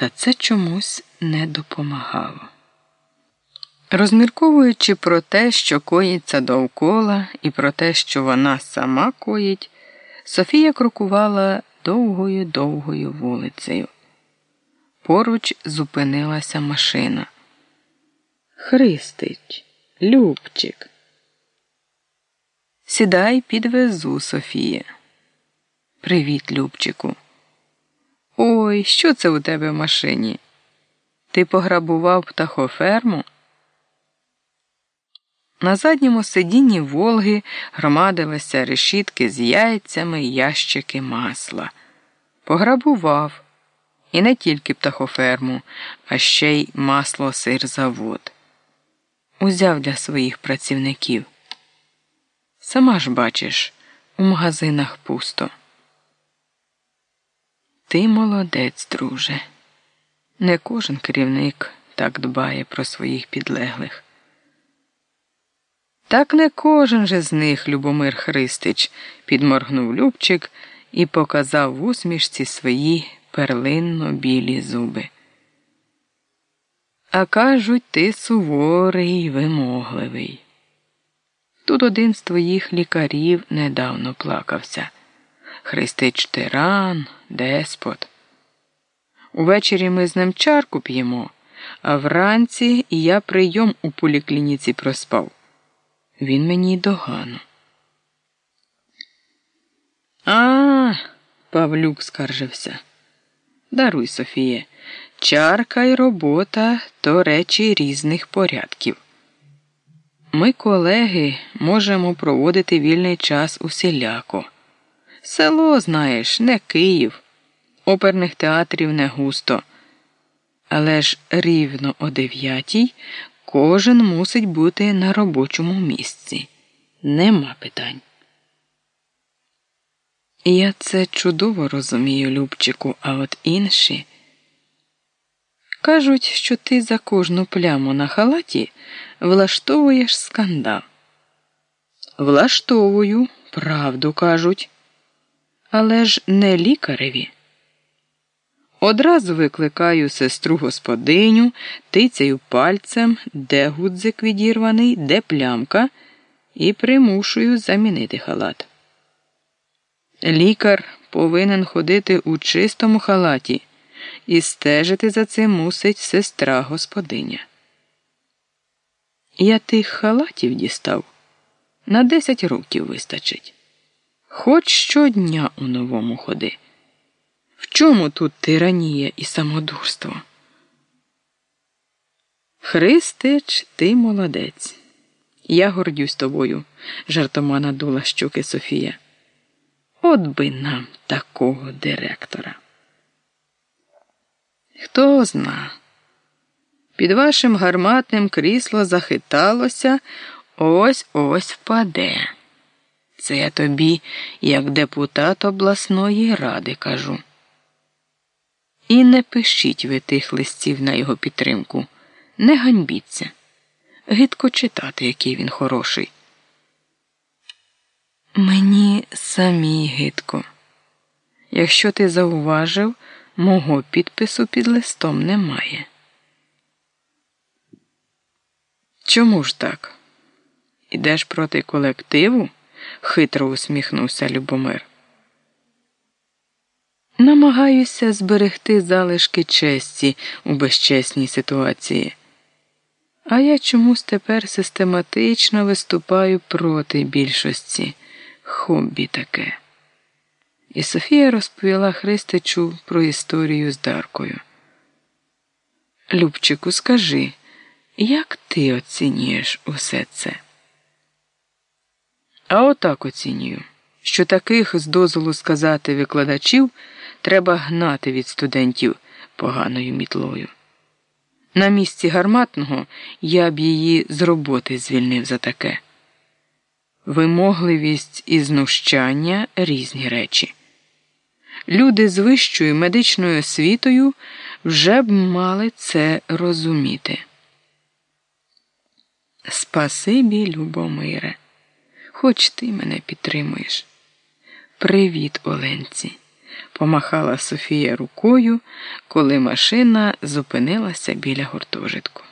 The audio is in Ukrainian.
Та це чомусь не допомагало. Розмірковуючи про те, що коїться довкола, і про те, що вона сама коїть, Софія крокувала довгою довгою вулицею. Поруч зупинилася машина. Христич, Любчик. Сідай, підвезу, Софія. Привіт, Любчику. Ой, що це у тебе в машині? Ти пограбував птахоферму? На задньому сидінні Волги громадилися решітки з яйцями і ящики масла. Пограбував і не тільки птахоферму, а ще й масло сирзавод. Узяв для своїх працівників. Сама ж бачиш, у магазинах пусто. Ти молодець, друже. Не кожен керівник так дбає про своїх підлеглих. Так не кожен же з них, Любомир Христич, підморгнув Любчик і показав в усмішці свої перлинно білі зуби. А кажуть, ти суворий й вимогливий. Тут один з твоїх лікарів недавно плакався. Христич тиран, деспот. Увечері ми з ним чарку п'ємо, а вранці я прийом у поліклініці проспав. Він мені догану. А, Павлюк скаржився. Даруй, Софіє, чарка й робота то речі різних порядків. Ми, колеги, можемо проводити вільний час усіляко. Село, знаєш, не Київ, оперних театрів не густо. Але ж рівно о дев'ятій кожен мусить бути на робочому місці. Нема питань. Я це чудово розумію, Любчику, а от інші. Кажуть, що ти за кожну пляму на халаті влаштовуєш скандал. Влаштовую, правду кажуть, але ж не лікареві. Одразу викликаю сестру господиню, тицяю пальцем, де гудзик відірваний, де плямка, і примушую замінити халат. Лікар повинен ходити у чистому халаті і стежити за цим мусить сестра господиня. Я тих халатів дістав на десять років вистачить. Хоч щодня у новому ходи. В чому тут тиранія і самодурство? Христич, ти молодець. Я гордюсь тобою, жартома надула щоки Софія. От би нам такого директора. Хто зна, під вашим гарматним крісло захиталося, ось ось впаде. Це я тобі, як депутат обласної ради, кажу. І не пишіть ви тих листів на його підтримку. Не ганьбіться. Гидко читати, який він хороший. Мені самі гидко. Якщо ти зауважив, мого підпису під листом немає. Чому ж так? Ідеш проти колективу? Хитро усміхнувся Любомир. Намагаюся зберегти залишки честі у безчесній ситуації. А я чомусь тепер систематично виступаю проти більшості хобі таке. І Софія розповіла Христичу про історію з Даркою. Любчику, скажи, як ти оцінюєш усе це? А отак оцінюю, що таких з дозволу сказати викладачів треба гнати від студентів поганою мітлою. На місці гарматного я б її з роботи звільнив за таке. Вимогливість і знущання різні речі. Люди з вищою медичною освітою вже б мали це розуміти. Спасибі, Любомире, хоч ти мене підтримуєш. Привіт, Оленці. помахала Софія рукою, коли машина зупинилася біля гуртожитку.